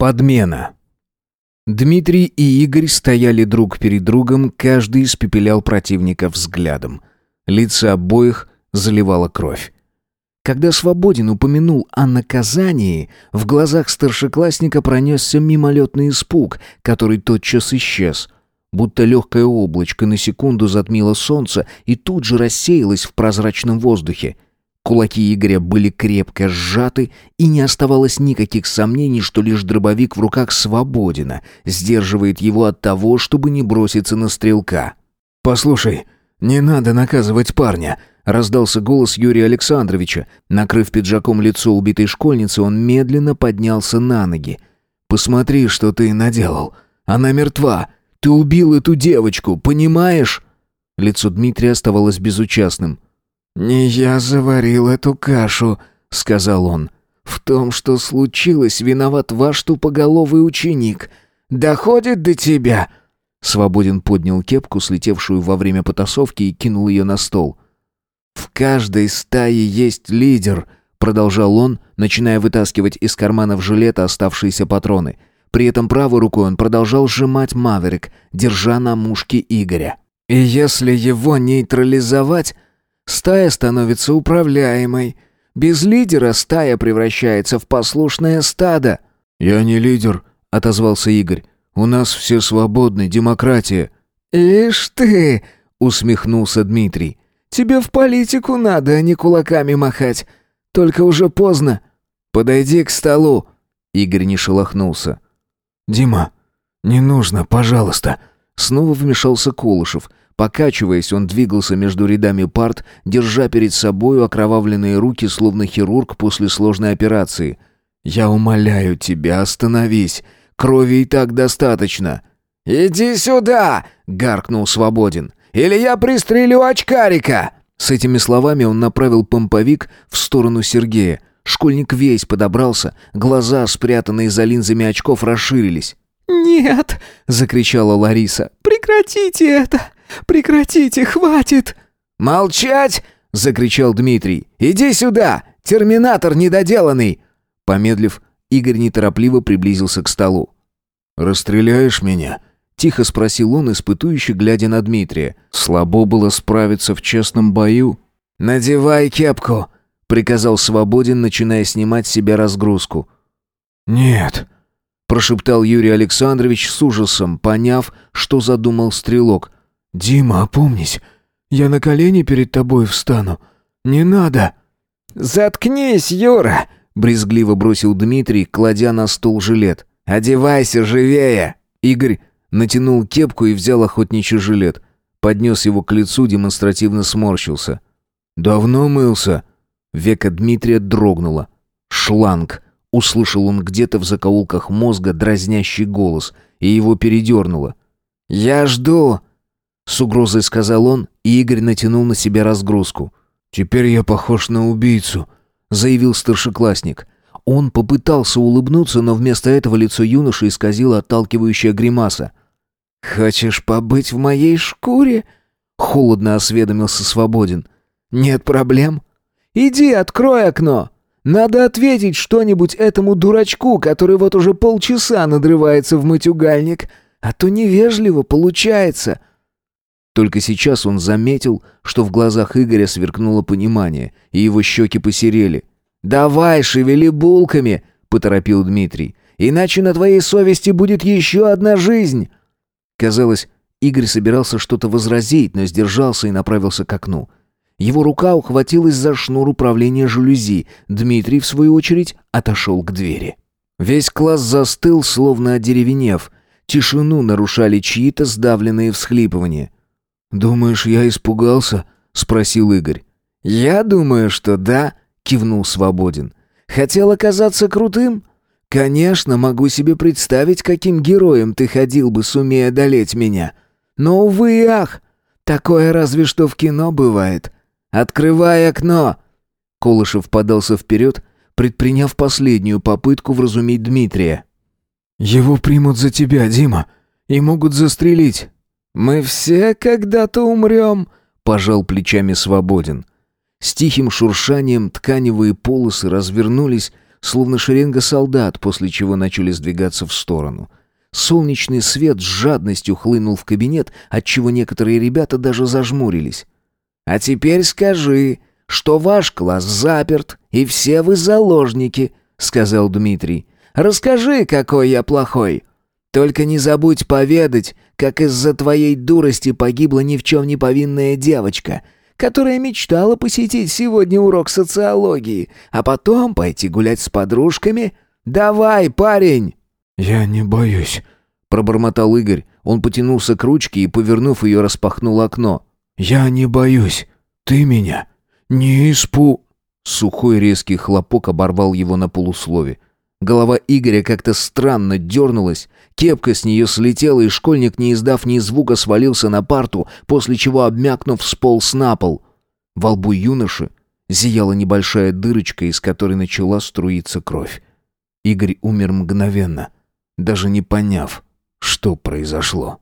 Подмена. Дмитрий и Игорь стояли друг перед другом, каждый испепелял противника взглядом. Лица обоих заливала кровь. Когда Свободин упомянул о наказании, в глазах старшеклассника пронесся мимолетный испуг, который тотчас исчез. Будто легкое облачко на секунду затмило солнце и тут же рассеялось в прозрачном воздухе — Кулаки Игоря были крепко сжаты, и не оставалось никаких сомнений, что лишь дробовик в руках свободен, сдерживает его от того, чтобы не броситься на стрелка. «Послушай, не надо наказывать парня», — раздался голос Юрия Александровича. Накрыв пиджаком лицо убитой школьницы, он медленно поднялся на ноги. «Посмотри, что ты наделал. Она мертва. Ты убил эту девочку, понимаешь?» Лицо Дмитрия оставалось безучастным. «Не я заварил эту кашу», — сказал он. «В том, что случилось, виноват ваш тупоголовый ученик. Доходит до тебя?» Свободин поднял кепку, слетевшую во время потасовки, и кинул ее на стол. «В каждой стае есть лидер», — продолжал он, начиная вытаскивать из карманов жилета оставшиеся патроны. При этом правой рукой он продолжал сжимать маверик, держа на мушке Игоря. «И если его нейтрализовать...» Стая становится управляемой. Без лидера стая превращается в послушное стадо. «Я не лидер», — отозвался Игорь. «У нас все свободны, демократия». «Ишь ты!» — усмехнулся Дмитрий. «Тебе в политику надо, а не кулаками махать. Только уже поздно. Подойди к столу». Игорь не шелохнулся. «Дима, не нужно, пожалуйста». Снова вмешался Колышев. Покачиваясь, он двигался между рядами парт, держа перед собой окровавленные руки, словно хирург после сложной операции. «Я умоляю тебя, остановись. Крови и так достаточно». «Иди сюда!» — гаркнул Свободин. «Или я пристрелю очкарика!» С этими словами он направил помповик в сторону Сергея. Школьник весь подобрался, глаза, спрятанные за линзами очков, расширились. «Нет!» — закричала Лариса. «Прекратите это! Прекратите, хватит!» «Молчать!» — закричал Дмитрий. «Иди сюда! Терминатор недоделанный!» Помедлив, Игорь неторопливо приблизился к столу. «Расстреляешь меня?» — тихо спросил он, испытующе глядя на Дмитрия. «Слабо было справиться в честном бою». «Надевай кепку!» — приказал Свободин, начиная снимать с себя разгрузку. «Нет», — прошептал Юрий Александрович с ужасом, поняв, что задумал стрелок. «Дима, опомнись. Я на колени перед тобой встану. Не надо». «Заткнись, Юра!» — брезгливо бросил Дмитрий, кладя на стол жилет. «Одевайся живее!» Игорь натянул кепку и взял охотничий жилет. Поднес его к лицу, демонстративно сморщился. «Давно мылся?» Века Дмитрия дрогнула. «Шланг!» — услышал он где-то в закоулках мозга дразнящий голос, и его передернуло. «Я жду!» С угрозой сказал он, и Игорь натянул на себя разгрузку. «Теперь я похож на убийцу», — заявил старшеклассник. Он попытался улыбнуться, но вместо этого лицо юноши исказило отталкивающая гримаса. «Хочешь побыть в моей шкуре?» — холодно осведомился Свободин. «Нет проблем. Иди, открой окно. Надо ответить что-нибудь этому дурачку, который вот уже полчаса надрывается в матюгальник, а то невежливо получается». Только сейчас он заметил, что в глазах Игоря сверкнуло понимание, и его щеки посерели. «Давай, шевели булками!» — поторопил Дмитрий. «Иначе на твоей совести будет еще одна жизнь!» Казалось, Игорь собирался что-то возразить, но сдержался и направился к окну. Его рука ухватилась за шнур управления жалюзи. Дмитрий, в свою очередь, отошел к двери. Весь класс застыл, словно одеревенев. Тишину нарушали чьи-то сдавленные всхлипывания. «Думаешь, я испугался?» — спросил Игорь. «Я думаю, что да», — кивнул Свободин. «Хотел оказаться крутым? Конечно, могу себе представить, каким героем ты ходил бы, сумея одолеть меня. Но, увы и ах, такое разве что в кино бывает. Открывай окно!» Колышев подался вперед, предприняв последнюю попытку вразумить Дмитрия. «Его примут за тебя, Дима, и могут застрелить. «Мы все когда-то умрем», — пожал плечами свободен. С тихим шуршанием тканевые полосы развернулись, словно шеренга солдат, после чего начали сдвигаться в сторону. Солнечный свет с жадностью хлынул в кабинет, отчего некоторые ребята даже зажмурились. «А теперь скажи, что ваш класс заперт, и все вы заложники», — сказал Дмитрий. «Расскажи, какой я плохой. Только не забудь поведать, как из-за твоей дурости погибла ни в чем не повинная девочка, которая мечтала посетить сегодня урок социологии, а потом пойти гулять с подружками. Давай, парень!» «Я не боюсь», — пробормотал Игорь. Он потянулся к ручке и, повернув ее, распахнул окно. «Я не боюсь. Ты меня не испу...» Сухой резкий хлопок оборвал его на полуслове. Голова Игоря как-то странно дернулась, кепка с нее слетела, и школьник, не издав ни звука, свалился на парту, после чего, обмякнув, сполз на пол. Во лбу юноши зияла небольшая дырочка, из которой начала струиться кровь. Игорь умер мгновенно, даже не поняв, что произошло.